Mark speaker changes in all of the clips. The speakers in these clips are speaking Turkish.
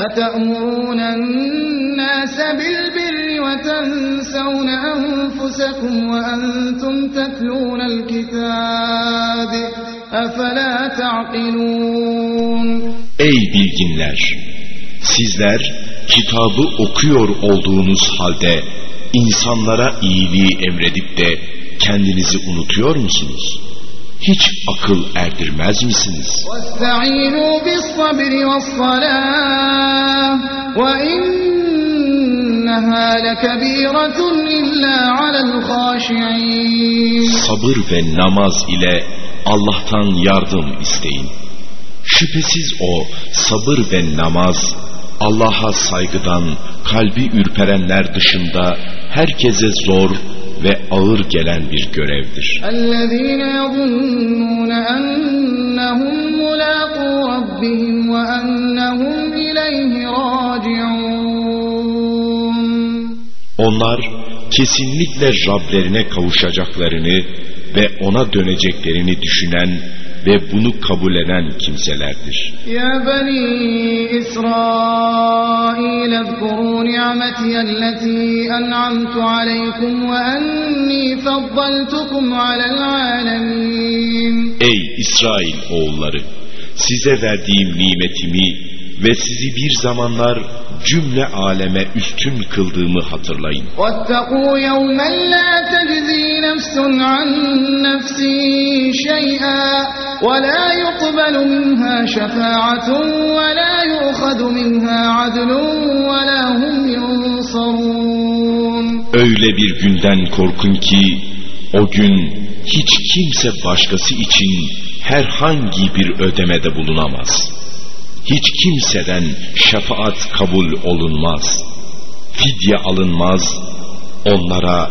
Speaker 1: أتأمرون الناس بالبر وتنسون أنفسكم وأنتم تتلون الكتاب أفلا تعقلون
Speaker 2: Ey bilginler! Sizler kitabı okuyor olduğunuz halde insanlara iyiliği emredip de kendinizi unutuyor musunuz? hiç akıl erdirmez misiniz? Sabır ve namaz ile Allah'tan yardım isteyin. Şüphesiz o sabır ve namaz Allah'a saygıdan kalbi ürperenler dışında herkese zor ve ağır gelen bir görevdir. Onlar kesinlikle Rablerine kavuşacaklarını ve ona döneceklerini düşünen ve bunu kabul eden kimselerdir.
Speaker 1: يا بني إسرائيل اذكروا نعمتي التي أنعمت عليكم وأني فضلتكم على العالمين
Speaker 2: Ey İsrail oğulları! Size verdiğim nimetimi ve sizi bir zamanlar cümle aleme üstün kıldığımı hatırlayın.
Speaker 1: واتقوا يوما لا تجزي نفس عن نفس شيئا ولا يقبل منها شفاعة ولا يؤخذ منها عدل ولا هم ينصرون
Speaker 2: Öyle bir günden korkun ki o gün hiç kimse başkası için herhangi bir ödemede bulunamaz. Hiç kimseden şefaat kabul olunmaz. Fidye alınmaz. Onlara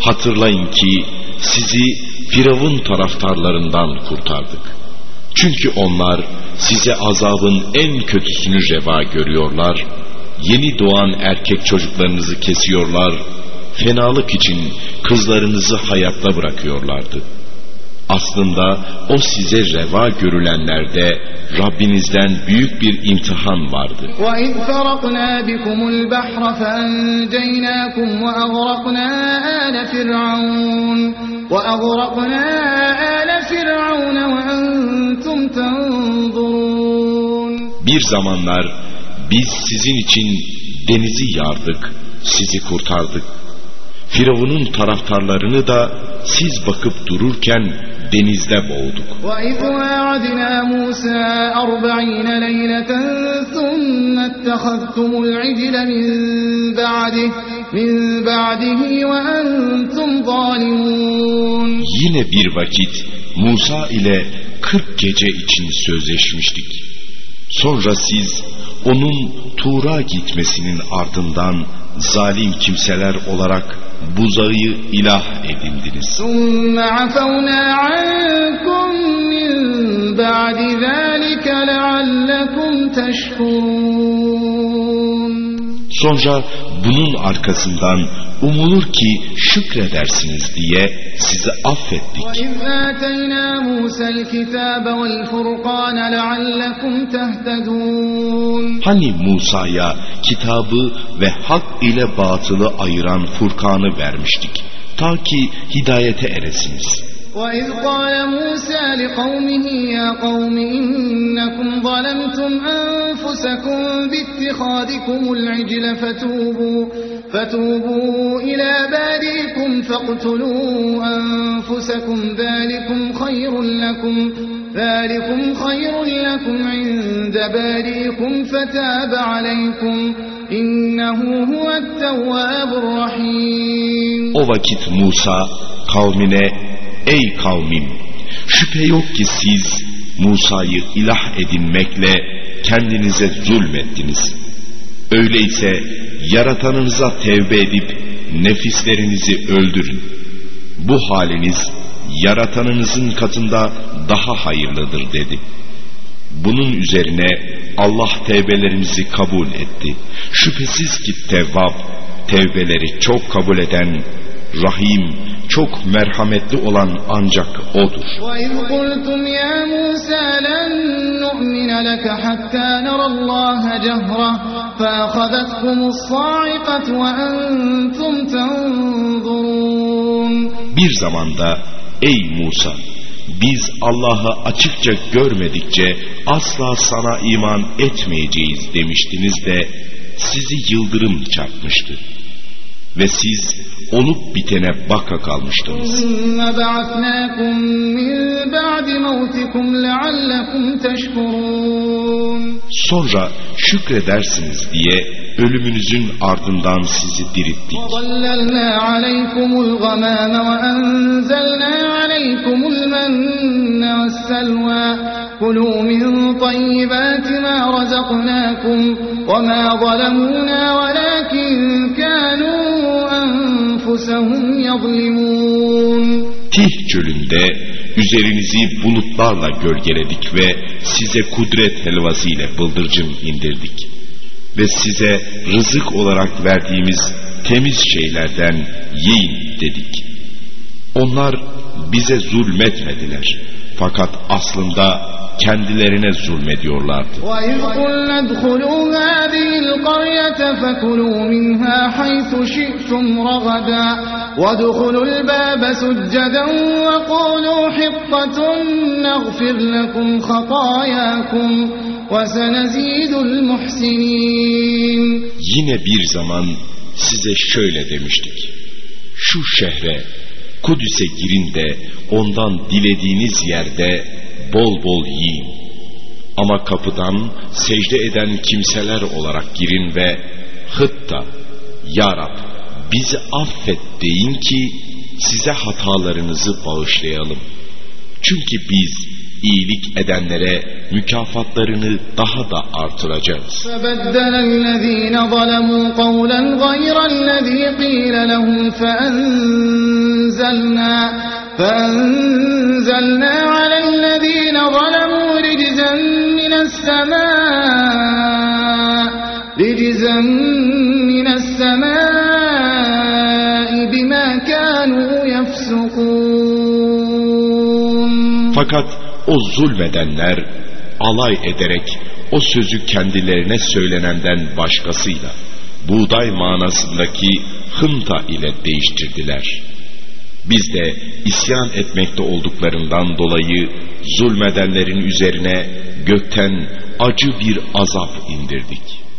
Speaker 2: Hatırlayın ki sizi Firavun taraftarlarından kurtardık. Çünkü onlar size azabın en kötüsünü reva görüyorlar, yeni doğan erkek çocuklarınızı kesiyorlar, fenalık için kızlarınızı hayatta bırakıyorlardı. Aslında o size reva görülenlerde Rabbinizden büyük bir imtihan vardı.
Speaker 1: وإذ فرقنا بكم البحر فأنجيناكم وأغرقنا آل فرعون وأغرقنا آل فرعون وأنتم تنظرون
Speaker 2: Bir zamanlar biz sizin için denizi yardık, sizi kurtardık. Firavun'un taraftarlarını da siz bakıp dururken denizde boğduk. Yine bir vakit Musa ile 40 gece için sözleşmiştik. Sonra siz onun Tuğra gitmesinin ardından zalim kimseler olarak buzağı ilah edindiniz. Sonra bunun arkasından umulur ki şükredersiniz diye sizi affettik. Hani Musa'ya kitabı ve hak ile batılı ayıran Furkan'ı vermiştik ta ki hidayete eresiniz.''
Speaker 1: وإذ قال موسى لقومه يا قوم إنكم ظلمتم أنفسكم باتخاذكم العجل فتوبوا فتوبوا إلى بارئكم فاقتلوا أنفسكم ذلكم خير لكم ذلكم خير لكم عند بارئكم فتاب عليكم إنه هو التواب الرحيم.
Speaker 2: O vakit Musa ey kavmim şüphe yok ki siz Musa'yı ilah edinmekle kendinize zulmettiniz. Öyleyse yaratanınıza tevbe edip nefislerinizi öldürün. Bu haliniz yaratanınızın katında daha hayırlıdır dedi. Bunun üzerine Allah tevbelerimizi kabul etti. Şüphesiz ki Tevvab, tevbeleri çok kabul eden, Rahim, çok merhametli olan ancak O'dur. Bir zamanda ey Musa biz Allah'ı açıkça görmedikçe asla sana iman etmeyeceğiz demiştiniz de sizi yıldırım çarpmıştı. Ve siz olup bitene baka kalmıştınız.
Speaker 1: ثُمَّ بَعَثْنَاكُمْ مِنْ بَعْدِ مَوْتِكُمْ لَعَلَّكُمْ تَشْكُرُونَ
Speaker 2: Sonra şükredersiniz diye ölümünüzün ardından sizi dirittik.
Speaker 1: وَظَلَّلْنَا عَلَيْكُمُ الْغَمَامَ وَأَنزَلْنَا عَلَيْكُمُ الْمَنَّ وَالسَّلْوَى كُلُوا مِن طَيِّبَاتِ مَا رَزَقْنَاكُمْ وَمَا ظَلَمُونَا وَلَكِن كَانُوا أَنفُسَهُمْ يَظْلِمُونَ
Speaker 2: Tih çölünde üzerinizi bulutlarla gölgeledik ve size kudret helvası ile bıldırcın indirdik. Ve size rızık olarak verdiğimiz temiz şeylerden yiyin dedik. Onlar bize zulmetmediler. Fakat aslında kendilerine zulmediyorlardı.
Speaker 1: وَإِذْ قُلْنَا ادْخُلُوا هَٰذِهِ الْقَرْيَةَ فَكُلُوا مِنْهَا حَيْثُ شِئْتُمْ رَغَدًا وَادْخُلُوا الْبَابَ سُجَّدًا وَقُولُوا حِطَّةٌ نَغْفِرْ لَكُمْ خَطَايَاكُمْ وَسَنَزِيدُ الْمُحْسِنِينَ
Speaker 2: Yine bir zaman size şöyle demiştik. Şu şehre, Kudüs'e girin de ondan dilediğiniz yerde bol bol yiyin. Ama kapıdan secde eden kimseler olarak girin ve hıtta, Ya Rab bizi affet deyin ki size hatalarınızı bağışlayalım. Çünkü biz iyilik edenlere mükafatlarını daha da artıracağız.
Speaker 1: فبدل الذين السماء رجزا من السماء بما كانوا يفسقون
Speaker 2: Fakat o zulmedenler alay ederek o sözü kendilerine söylenenden başkasıyla buğday manasındaki hınta ile değiştirdiler. Biz de isyan etmekte olduklarından dolayı zulmedenlerin üzerine gökten acı bir azap indirdik.